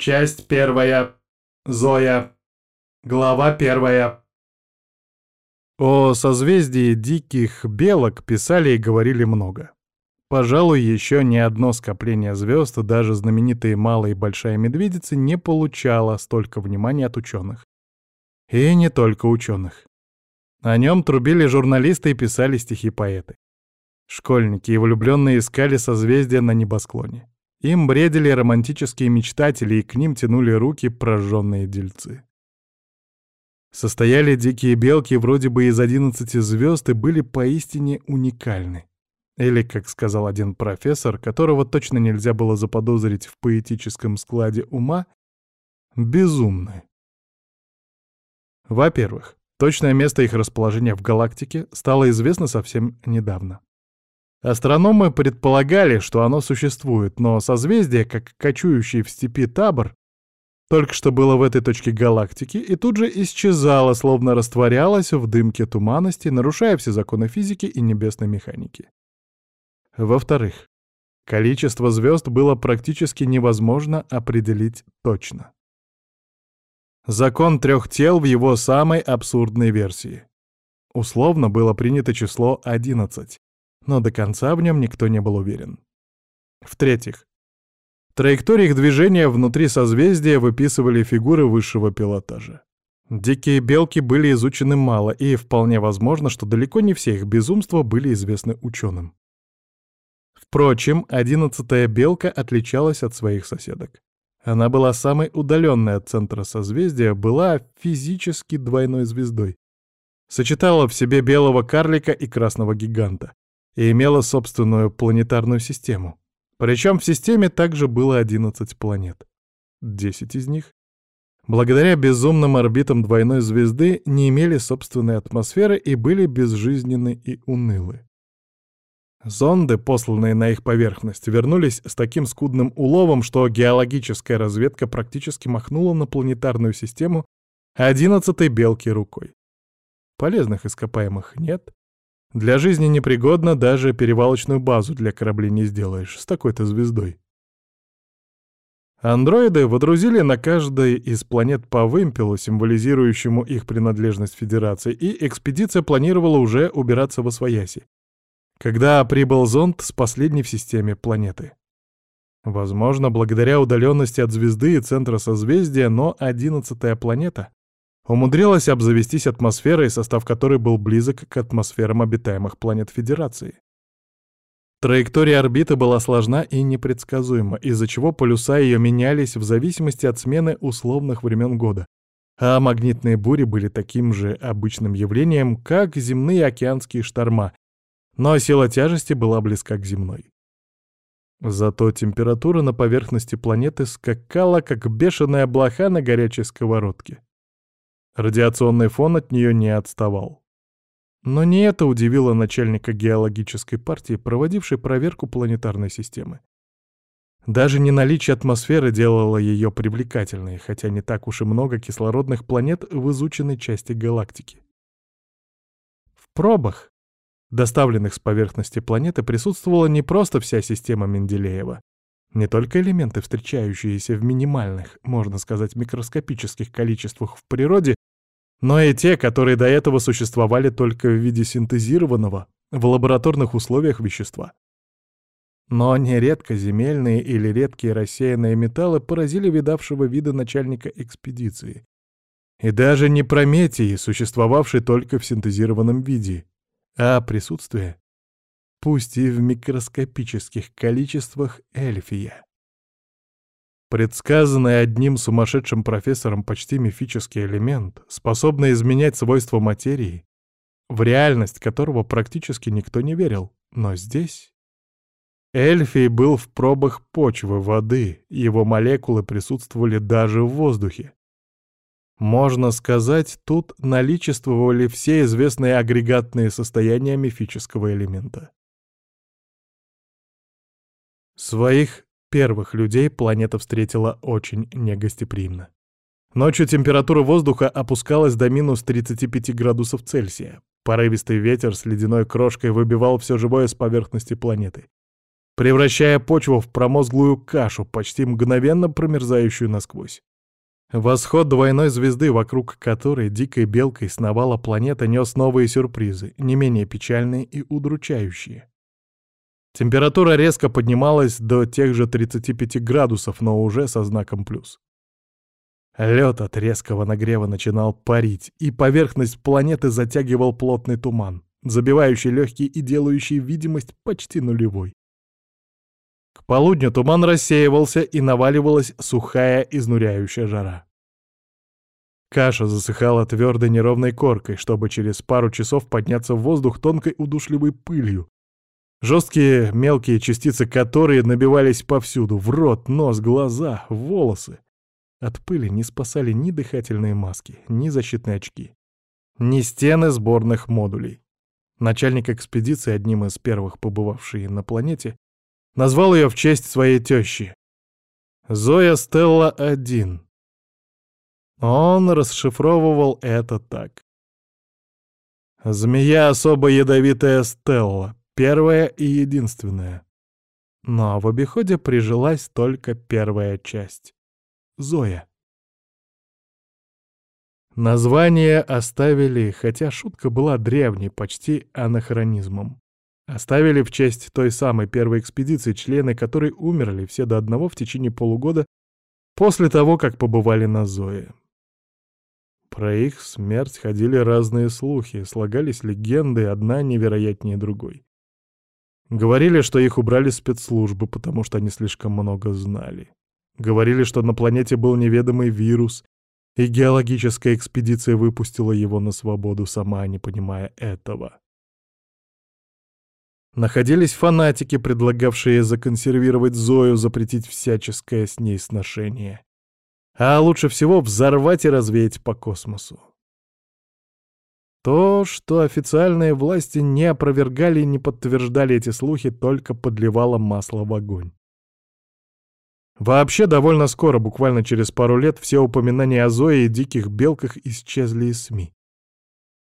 Часть первая. Зоя. Глава первая. О созвездии диких белок писали и говорили много. Пожалуй, еще ни одно скопление звезд, даже знаменитые Малая и Большая Медведицы, не получало столько внимания от ученых. И не только ученых. О нем трубили журналисты и писали стихи поэты. Школьники и влюбленные искали созвездия на небосклоне. Им бредили романтические мечтатели, и к ним тянули руки прожженные дельцы. Состояли дикие белки вроде бы из одиннадцати звезд и были поистине уникальны. Или, как сказал один профессор, которого точно нельзя было заподозрить в поэтическом складе ума, безумны. Во-первых, точное место их расположения в галактике стало известно совсем недавно. Астрономы предполагали, что оно существует, но созвездие, как кочующий в степи табор, только что было в этой точке галактики и тут же исчезало, словно растворялось в дымке туманности, нарушая все законы физики и небесной механики. Во-вторых, количество звезд было практически невозможно определить точно. Закон трех тел в его самой абсурдной версии. Условно было принято число 11, но до конца в нем никто не был уверен. В-третьих, траектории их движения внутри созвездия выписывали фигуры высшего пилотажа. Дикие белки были изучены мало, и вполне возможно, что далеко не все их безумства были известны ученым. Впрочем, одиннадцатая белка отличалась от своих соседок. Она была самой удаленной от центра созвездия, была физически двойной звездой. Сочетала в себе белого карлика и красного гиганта и имела собственную планетарную систему. Причем в системе также было 11 планет. 10 из них, благодаря безумным орбитам двойной звезды, не имели собственной атмосферы и были безжизненны и унылы. Зонды, посланные на их поверхность, вернулись с таким скудным уловом, что геологическая разведка практически махнула на планетарную систему одиннадцатой белки рукой. Полезных ископаемых нет. Для жизни непригодно, даже перевалочную базу для кораблей не сделаешь с такой-то звездой. Андроиды водрузили на каждой из планет по вымпелу, символизирующему их принадлежность Федерации, и экспедиция планировала уже убираться во свояси когда прибыл зонд с последней в системе планеты. Возможно, благодаря удаленности от звезды и центра созвездия, но одиннадцатая планета умудрилась обзавестись атмосферой, состав которой был близок к атмосферам обитаемых планет Федерации. Траектория орбиты была сложна и непредсказуема, из-за чего полюса ее менялись в зависимости от смены условных времен года, а магнитные бури были таким же обычным явлением, как земные океанские шторма, но сила тяжести была близка к земной. Зато температура на поверхности планеты скакала, как бешеная блоха на горячей сковородке. Радиационный фон от нее не отставал. Но не это удивило начальника геологической партии, проводившей проверку планетарной системы. Даже не наличие атмосферы делало ее привлекательной, хотя не так уж и много кислородных планет в изученной части галактики. В пробах, доставленных с поверхности планеты, присутствовала не просто вся система Менделеева. Не только элементы, встречающиеся в минимальных, можно сказать, микроскопических количествах в природе, но и те, которые до этого существовали только в виде синтезированного в лабораторных условиях вещества. Но нередко земельные или редкие рассеянные металлы поразили видавшего вида начальника экспедиции. И даже не Прометий, существовавший только в синтезированном виде, а присутствие, пусть и в микроскопических количествах, эльфия. Предсказанный одним сумасшедшим профессором почти мифический элемент, способный изменять свойства материи, в реальность которого практически никто не верил, но здесь... Эльфий был в пробах почвы, воды, его молекулы присутствовали даже в воздухе. Можно сказать, тут наличествовали все известные агрегатные состояния мифического элемента. Своих первых людей планета встретила очень негостеприимно. Ночью температура воздуха опускалась до минус 35 градусов Цельсия. Порывистый ветер с ледяной крошкой выбивал все живое с поверхности планеты. превращая почву в промозглую кашу, почти мгновенно промерзающую насквозь. Восход двойной звезды, вокруг которой дикой белкой сновала планета, нес новые сюрпризы, не менее печальные и удручающие. Температура резко поднималась до тех же 35 градусов, но уже со знаком плюс. Лед от резкого нагрева начинал парить, и поверхность планеты затягивал плотный туман, забивающий легкие и делающий видимость почти нулевой. К полудню туман рассеивался, и наваливалась сухая, изнуряющая жара. Каша засыхала твердой неровной коркой, чтобы через пару часов подняться в воздух тонкой удушливой пылью, жесткие мелкие частицы которые набивались повсюду — в рот, нос, глаза, волосы. От пыли не спасали ни дыхательные маски, ни защитные очки, ни стены сборных модулей. Начальник экспедиции, одним из первых побывавший на планете, Назвал ее в честь своей тещи. Зоя Стелла-1. Он расшифровывал это так. Змея особо ядовитая Стелла, первая и единственная. Но в обиходе прижилась только первая часть. Зоя. Название оставили, хотя шутка была древней, почти анахронизмом. Оставили в честь той самой первой экспедиции, члены которой умерли все до одного в течение полугода после того, как побывали на Зое. Про их смерть ходили разные слухи, слагались легенды, одна невероятнее другой. Говорили, что их убрали спецслужбы, потому что они слишком много знали. Говорили, что на планете был неведомый вирус, и геологическая экспедиция выпустила его на свободу, сама не понимая этого. Находились фанатики, предлагавшие законсервировать Зою, запретить всяческое с ней сношение. А лучше всего взорвать и развеять по космосу. То, что официальные власти не опровергали и не подтверждали эти слухи, только подливало масло в огонь. Вообще, довольно скоро, буквально через пару лет, все упоминания о Зое и диких белках исчезли из СМИ.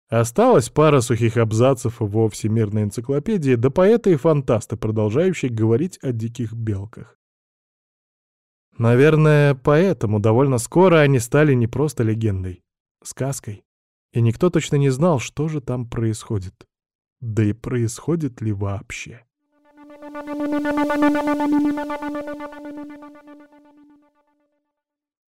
Осталась пара сухих абзацев во всемирной энциклопедии, да поэты и фантасты, продолжающие говорить о диких белках. Наверное, поэтому довольно скоро они стали не просто легендой, сказкой. И никто точно не знал, что же там происходит. Да и происходит ли вообще.